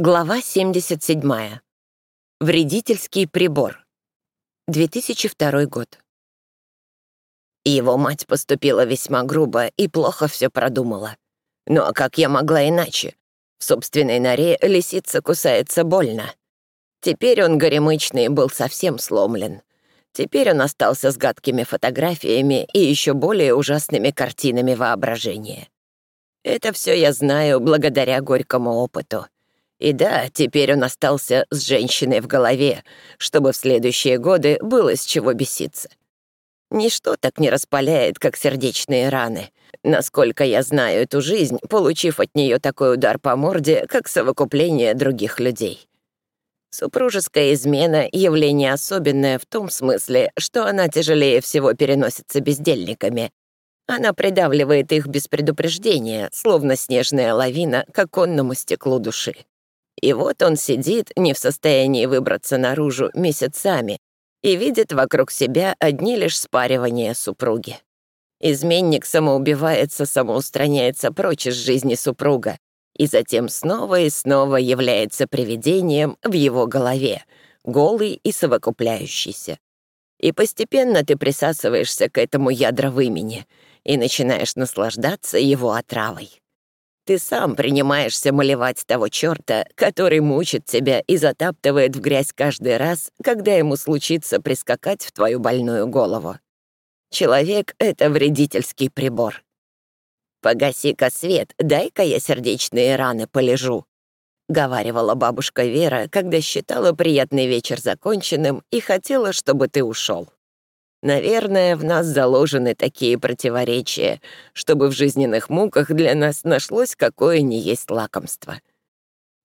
Глава 77. Вредительский прибор. 2002 год. Его мать поступила весьма грубо и плохо все продумала. Ну а как я могла иначе? В собственной норе лисица кусается больно. Теперь он горемычный был совсем сломлен. Теперь он остался с гадкими фотографиями и еще более ужасными картинами воображения. Это все я знаю благодаря горькому опыту — и да, теперь он остался с женщиной в голове, чтобы в следующие годы было с чего беситься. Ничто так не распаляет, как сердечные раны. Насколько я знаю эту жизнь, получив от нее такой удар по морде, как совокупление других людей. Супружеская измена — явление особенное в том смысле, что она тяжелее всего переносится бездельниками. Она придавливает их без предупреждения, словно снежная лавина к оконному стеклу души. И вот он сидит, не в состоянии выбраться наружу месяцами, и видит вокруг себя одни лишь спаривания супруги. Изменник самоубивается, самоустраняется прочь из жизни супруга, и затем снова и снова является привидением в его голове, голый и совокупляющийся. И постепенно ты присасываешься к этому ядра имени и начинаешь наслаждаться его отравой. Ты сам принимаешься малевать того черта, который мучит тебя и затаптывает в грязь каждый раз, когда ему случится прискакать в твою больную голову. Человек — это вредительский прибор. «Погаси-ка свет, дай-ка я сердечные раны полежу», — говаривала бабушка Вера, когда считала приятный вечер законченным и хотела, чтобы ты ушел. Наверное, в нас заложены такие противоречия, чтобы в жизненных муках для нас нашлось какое ни есть лакомство.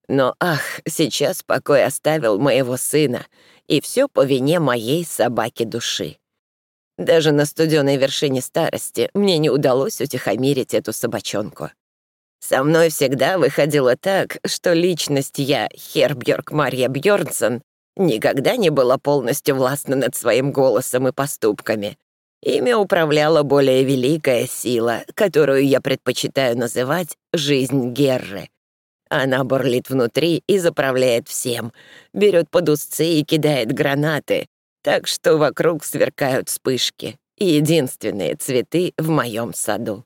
Но ах, сейчас покой оставил моего сына, и все по вине моей собаки души. Даже на студеной вершине старости мне не удалось утихомирить эту собачонку. Со мной всегда выходило так, что личность я, Хербьерк Марья Бьорнсон, никогда не была полностью властна над своим голосом и поступками. Ими управляла более великая сила, которую я предпочитаю называть «жизнь Герры». Она бурлит внутри и заправляет всем, берет под узцы и кидает гранаты, так что вокруг сверкают вспышки единственные цветы в моем саду.